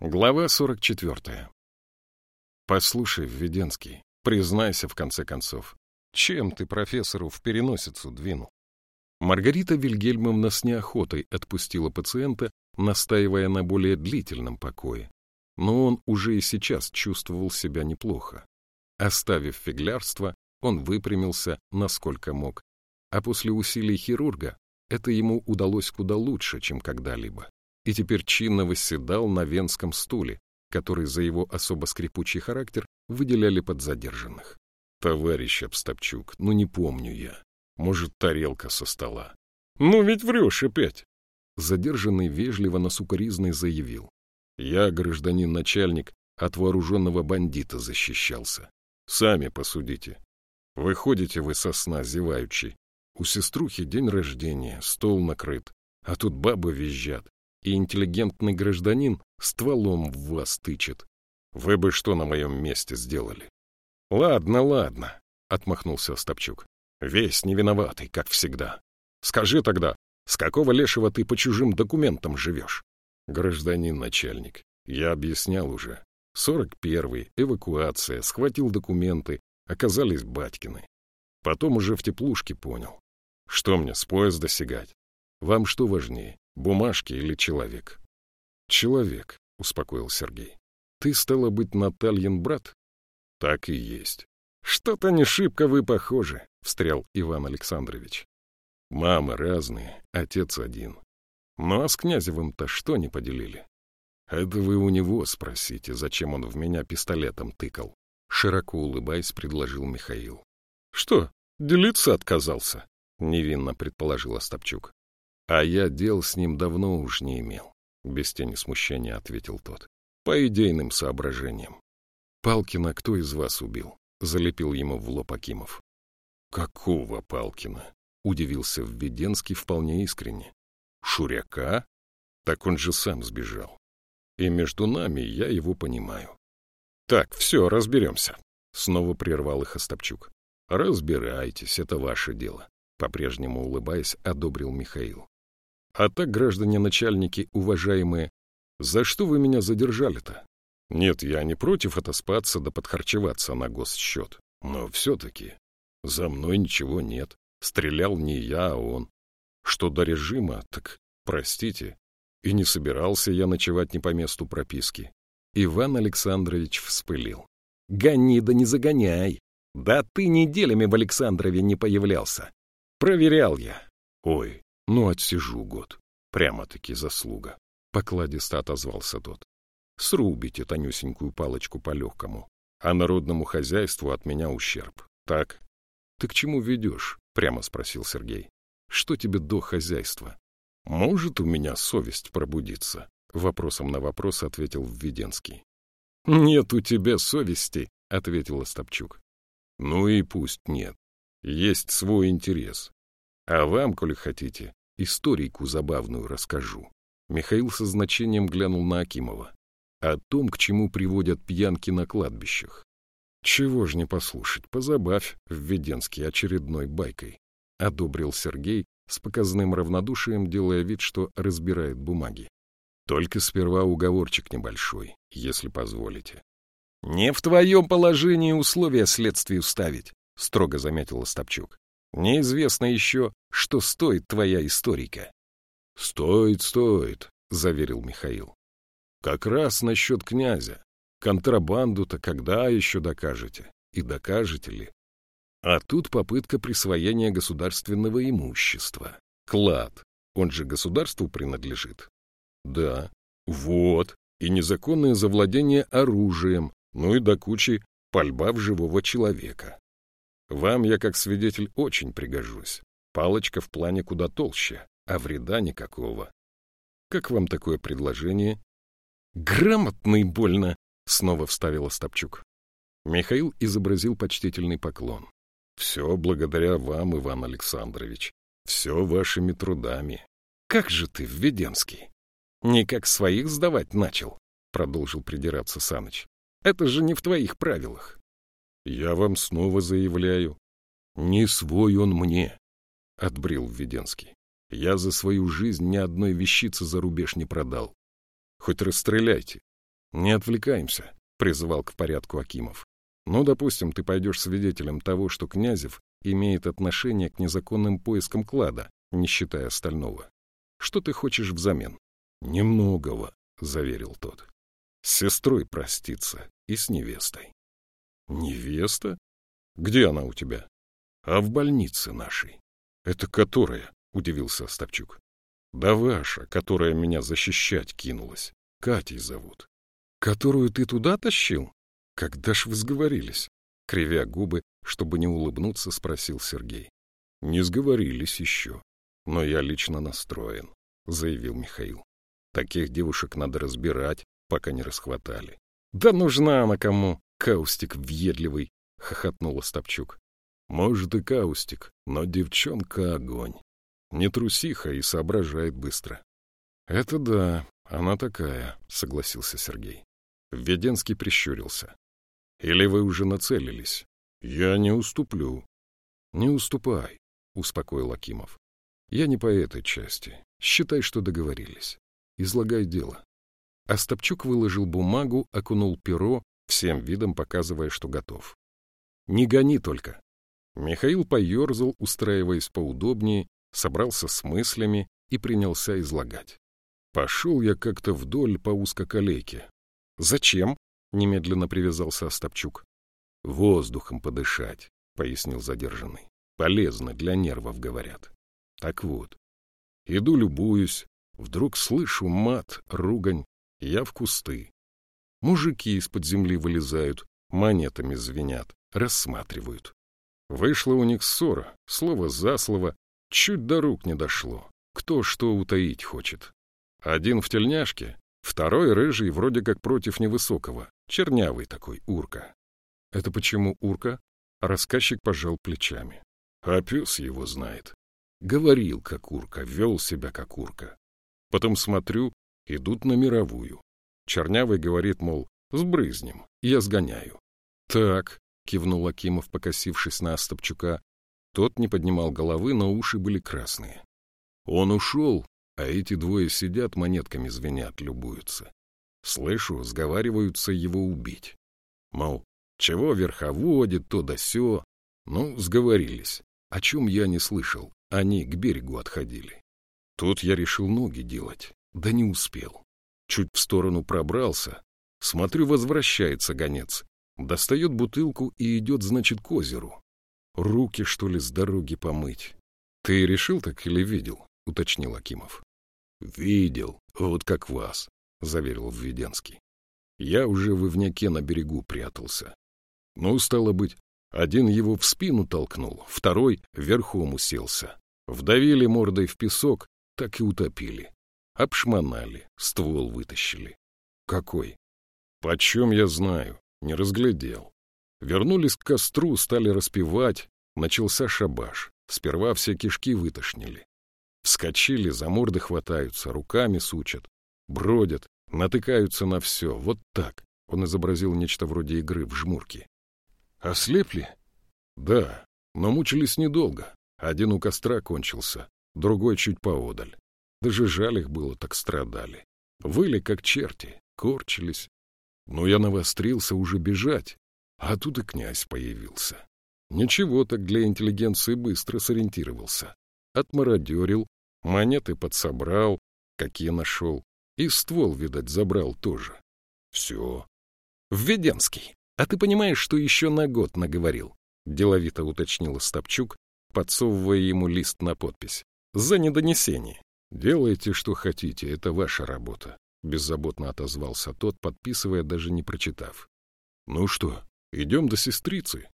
Глава 44. Послушай, Введенский, признайся в конце концов, чем ты профессору в переносицу двинул? Маргарита Вильгельмовна с неохотой отпустила пациента, настаивая на более длительном покое. Но он уже и сейчас чувствовал себя неплохо. Оставив фиглярство, он выпрямился, насколько мог. А после усилий хирурга это ему удалось куда лучше, чем когда-либо и теперь чинно восседал на венском стуле, который за его особо скрипучий характер выделяли подзадержанных. «Товарищ Обстапчук, ну не помню я. Может, тарелка со стола». «Ну ведь врешь опять!» Задержанный вежливо на сукоризной заявил. «Я, гражданин-начальник, от вооруженного бандита защищался. Сами посудите. Выходите вы со сна зеваючи. У сеструхи день рождения, стол накрыт, а тут бабы визжат и интеллигентный гражданин стволом в вас тычет. Вы бы что на моем месте сделали? — Ладно, ладно, — отмахнулся Остапчук. — Весь не виноватый, как всегда. Скажи тогда, с какого лешего ты по чужим документам живешь? — Гражданин начальник, я объяснял уже. Сорок первый, эвакуация, схватил документы, оказались батькины. Потом уже в теплушке понял. Что мне, с поезда сигать? Вам что важнее, Бумажки или человек? Человек, успокоил Сергей. Ты, стала быть, Натальин брат? Так и есть. Что-то не шибко вы похожи, встрял Иван Александрович. Мамы разные, отец один. Ну а с Князевым-то что не поделили? Это вы у него спросите, зачем он в меня пистолетом тыкал. Широко улыбаясь, предложил Михаил. Что, делиться отказался? Невинно предположил Остапчук. А я дел с ним давно уж не имел, — без тени смущения ответил тот. По идейным соображениям. Палкина кто из вас убил? — залепил ему в лоб Акимов. Какого Палкина? — удивился Введенский вполне искренне. Шуряка? Так он же сам сбежал. И между нами я его понимаю. Так, все, разберемся. Снова прервал их Остапчук. Разбирайтесь, это ваше дело. По-прежнему улыбаясь, одобрил Михаил. А так, граждане начальники, уважаемые, за что вы меня задержали-то? Нет, я не против отоспаться да подхарчеваться на госсчет. Но все-таки за мной ничего нет. Стрелял не я, а он. Что до режима, так простите. И не собирался я ночевать не по месту прописки. Иван Александрович вспылил. Гони да не загоняй. Да ты неделями в Александрове не появлялся. Проверял я. Ой, ну, отсижу год. Прямо-таки заслуга. Покладисто отозвался тот. Срубите тонюсенькую палочку по-легкому, а народному хозяйству от меня ущерб. Так? Ты к чему ведешь? Прямо спросил Сергей. Что тебе до хозяйства? Может у меня совесть пробудиться? Вопросом на вопрос ответил Введенский. Нет у тебя совести, ответил Остапчук. Ну и пусть нет. Есть свой интерес. А вам, коли хотите, Историку забавную расскажу. Михаил со значением глянул на Акимова. О том, к чему приводят пьянки на кладбищах. Чего ж не послушать, позабавь Введенский очередной байкой. Одобрил Сергей с показным равнодушием, делая вид, что разбирает бумаги. Только сперва уговорчик небольшой, если позволите. — Не в твоем положении условия следствию ставить, — строго заметил Остапчук. Неизвестно еще, что стоит твоя историка. — Стоит, стоит, — заверил Михаил. — Как раз насчет князя. Контрабанду-то когда еще докажете? И докажете ли? А тут попытка присвоения государственного имущества. Клад. Он же государству принадлежит. Да. Вот. И незаконное завладение оружием, ну и до кучи пальба в живого человека. Вам я как свидетель очень пригожусь. Палочка в плане куда толще, а вреда никакого. Как вам такое предложение? Грамотный больно, снова вставил Остапчук. Михаил изобразил почтительный поклон. Все благодаря вам, Иван Александрович. Все вашими трудами. Как же ты, Введенский? Не как своих сдавать начал, продолжил придираться Саныч. Это же не в твоих правилах. Я вам снова заявляю, не свой он мне, — отбрил Введенский. Я за свою жизнь ни одной вещицы за рубеж не продал. Хоть расстреляйте, Не отвлекаемся, призывал к порядку Акимов. Ну, допустим, ты пойдешь свидетелем того, что Князев имеет отношение к незаконным поискам клада, не считая остального. Что ты хочешь взамен? Немногого, заверил тот. С сестрой проститься и с невестой. Невеста? Где она у тебя? А в больнице нашей. Это которая? Удивился Остапчук. Да ваша, которая меня защищать кинулась. Катей зовут. Которую ты туда тащил? Когда ж вы сговорились? Кривя губы, чтобы не улыбнуться, спросил Сергей. Не сговорились еще. Но я лично настроен, заявил Михаил. Таких девушек надо разбирать, пока не расхватали. Да нужна она кому, каустик въедливый, хохотнула Стопчук. Может и каустик, но девчонка огонь. Не трусиха и соображает быстро. Это да, она такая, согласился Сергей. Введенский прищурился. Или вы уже нацелились? Я не уступлю. Не уступай, успокоил Акимов. Я не по этой части. Считай, что договорились. Излагай дело. Остапчук выложил бумагу, окунул перо, всем видом показывая, что готов. Не гони только. Михаил поерзал, устраиваясь поудобнее, собрался с мыслями и принялся излагать. Пошел я как-то вдоль по узкоколейке. Зачем? Немедленно привязался Остапчук. Воздухом подышать, пояснил задержанный. Полезно для нервов, говорят. Так вот, иду любуюсь, вдруг слышу мат, ругань, я в кусты. Мужики из-под земли вылезают, монетами звенят, рассматривают. Вышла у них ссора, слово за слово, чуть до рук не дошло. Кто что утаить хочет. Один в тельняшке, второй рыжий, вроде как против невысокого, чернявый такой, урка. Это почему урка? Рассказчик пожал плечами. А пес его знает. Говорил, как урка, вел себя, как урка. Потом смотрю, идут на мировую. Чернявый говорит, мол, сбрызнем, я сгоняю. Так, кивнул Акимов, покосившись на Остапчука. Тот не поднимал головы, но уши были красные. Он ушел, а эти двое сидят, монетками звенят, любуются. Слышу, сговариваются его убить. Мол, чего верховодит, то да сё. Ну, сговорились. О чем я не слышал. Они к берегу отходили. Тут я решил ноги делать, да не успел. Чуть в сторону пробрался. Смотрю, возвращается гонец. Достает бутылку и идет, значит, к озеру. Руки, что ли, с дороги помыть. Ты решил так или видел? — уточнил Акимов. — Видел, вот как вас, — заверил Введенский. Я уже в Ивняке на берегу прятался. Ну, стало быть, один его в спину толкнул, второй верхом уселся. Вдавили мордой в песок, так и утопили. Обшмонали, ствол вытащили. Какой? Почем я знаю, не разглядел. Вернулись к костру, стали распевать, начался шабаш. Сперва все кишки вытошнили. Вскочили, за морды хватаются, руками сучат, бродят, натыкаются на все, вот так. Он изобразил нечто вроде игры в жмурки. Ослепли? Да, но мучились недолго. Один у костра кончился, другой чуть поодаль. Даже жаль их было, так страдали. Выли, как черти, корчились. Но я навострился уже бежать, а тут и князь появился. Ничего так для интеллигенции быстро сориентировался. Отмародерил, монеты подсобрал, какие нашел, и ствол, видать, забрал тоже. Все. Введенский, а ты понимаешь, что еще на год наговорил? Деловито уточнил Стопчук, подсовывая ему лист на подпись. За недонесение. Делайте, что хотите, это ваша работа. Беззаботно отозвался тот, подписывая, даже не прочитав. Ну что, идем до сестрицы?